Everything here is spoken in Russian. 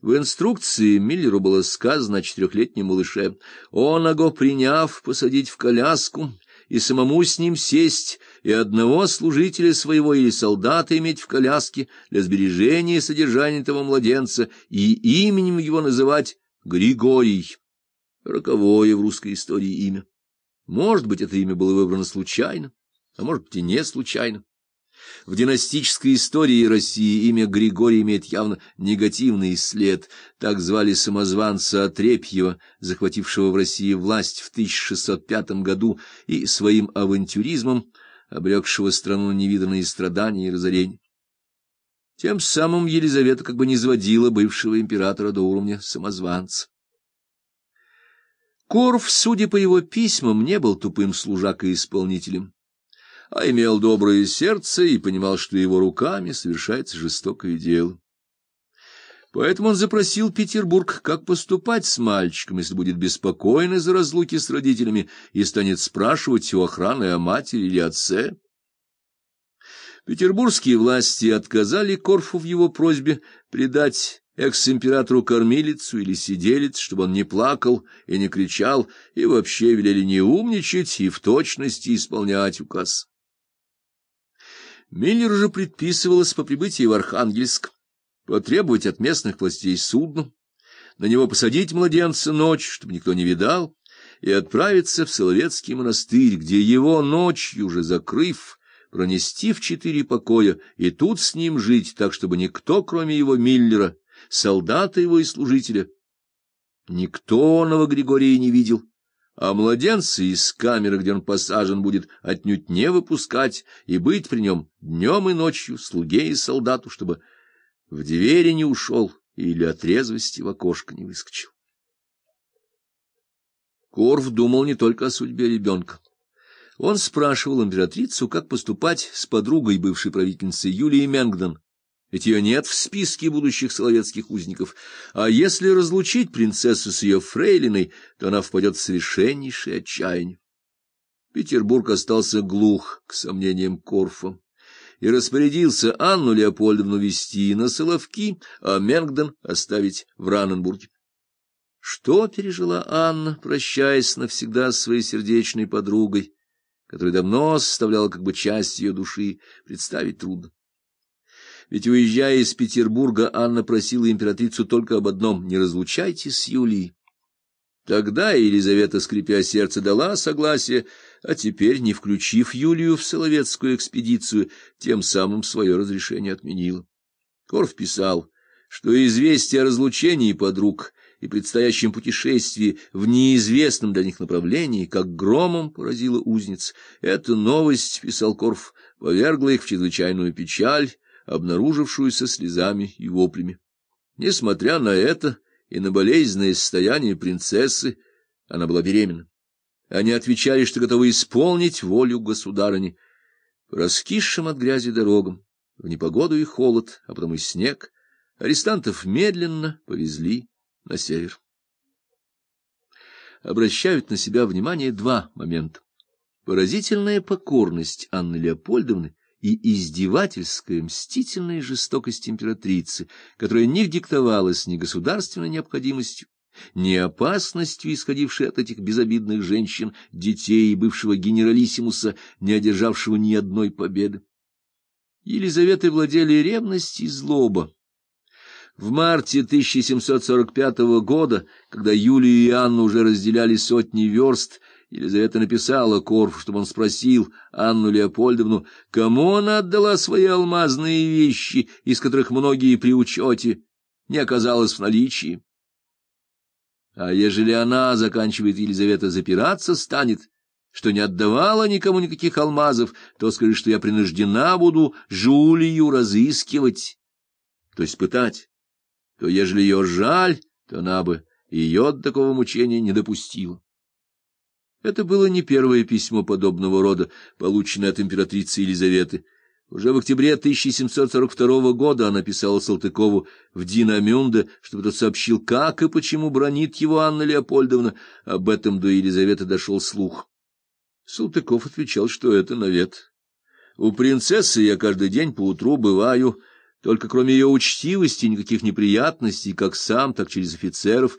В инструкции Миллеру было сказано о четырехлетнем малыше. Он, его приняв, посадить в коляску и самому с ним сесть, и одного служителя своего или солдата иметь в коляске для сбережения содержания этого младенца, и именем его называть Григорий. Роковое в русской истории имя. Может быть, это имя было выбрано случайно, а может быть и не случайно. В династической истории России имя Григорий имеет явно негативный след. Так звали самозванца Отрепьева, захватившего в России власть в 1605 году и своим авантюризмом обрекшего страну невиданные страдания и разорения. Тем самым Елизавета как бы не сводила бывшего императора до уровня самозванца. Корф, судя по его письмам, не был тупым служакой-исполнителем а имел доброе сердце и понимал, что его руками совершается жестокое дело. Поэтому он запросил Петербург, как поступать с мальчиком, если будет беспокоен из-за разлуки с родителями и станет спрашивать у охраны о матери или отце. Петербургские власти отказали Корфу в его просьбе предать экс-императору кормилицу или сиделец, чтобы он не плакал и не кричал, и вообще велели не умничать и в точности исполнять указ. Миллер же предписывалось по прибытии в Архангельск потребовать от местных властей судно, на него посадить младенца ночь, чтобы никто не видал, и отправиться в Соловецкий монастырь, где его ночью, уже закрыв, пронести в четыре покоя и тут с ним жить, так чтобы никто, кроме его Миллера, солдата его и служителя, никто Нового Григория не видел, а младенца из камеры, где он посажен, будет отнюдь не выпускать и быть при нем днем и ночью слуге и солдату, чтобы в двери не ушел или от резвости в окошко не выскочил. Корф думал не только о судьбе ребенка. Он спрашивал императрицу, как поступать с подругой бывшей правительницы Юлией Менгдон, ведь ее нет в списке будущих соловецких узников. А если разлучить принцессу с ее фрейлиной, то она впадет в совершеннейшее отчаяние. Петербург остался глух к сомнениям Корфа и распорядился Анну Леопольдовну вести на Соловки, а Менгден оставить в Раненбурге. Что пережила Анна, прощаясь навсегда с своей сердечной подругой, которая давно составляла как бы часть ее души, представить трудно. Ведь, уезжая из Петербурга, Анна просила императрицу только об одном — не разлучайтесь с Юлией. Тогда Елизавета, скрипя сердце, дала согласие, а теперь, не включив Юлию в Соловецкую экспедицию, тем самым свое разрешение отменила. Корф писал, что известие о разлучении подруг и предстоящем путешествии в неизвестном для них направлении, как громом поразила узниц. Эта новость, писал Корф, повергла их в чрезвычайную печаль, обнаружившуюся слезами и воплями. Несмотря на это и на болезненное состояние принцессы, она была беременна. Они отвечали, что готовы исполнить волю государыни. По раскисшим от грязи дорогам, в непогоду и холод, а потом и снег, арестантов медленно повезли на север. Обращают на себя внимание два момента. Поразительная покорность Анны Леопольдовны и издевательская, мстительная жестокость императрицы, которая не диктовалась ни государственной необходимостью, ни опасностью, исходившей от этих безобидных женщин, детей и бывшего генералиссимуса, не одержавшего ни одной победы. Елизаветой владели ревность и злоба. В марте 1745 года, когда Юлию и Анну уже разделяли сотни верст, Елизавета написала Корфу, чтобы он спросил Анну Леопольдовну, кому она отдала свои алмазные вещи, из которых многие при учете не оказалось в наличии. А ежели она, заканчивает Елизавета, запираться станет, что не отдавала никому никаких алмазов, то скажи, что я принуждена буду Жулию разыскивать, то есть пытать. То ежели ее жаль, то она бы ее от такого мучения не допустила. Это было не первое письмо подобного рода, полученное от императрицы Елизаветы. Уже в октябре 1742 года она писала Салтыкову в Динамюнде, чтобы тот сообщил, как и почему бронит его Анна Леопольдовна. Об этом до Елизаветы дошел слух. Салтыков отвечал, что это навет. У принцессы я каждый день поутру бываю, Только кроме ее учтивости никаких неприятностей, как сам, так через офицеров,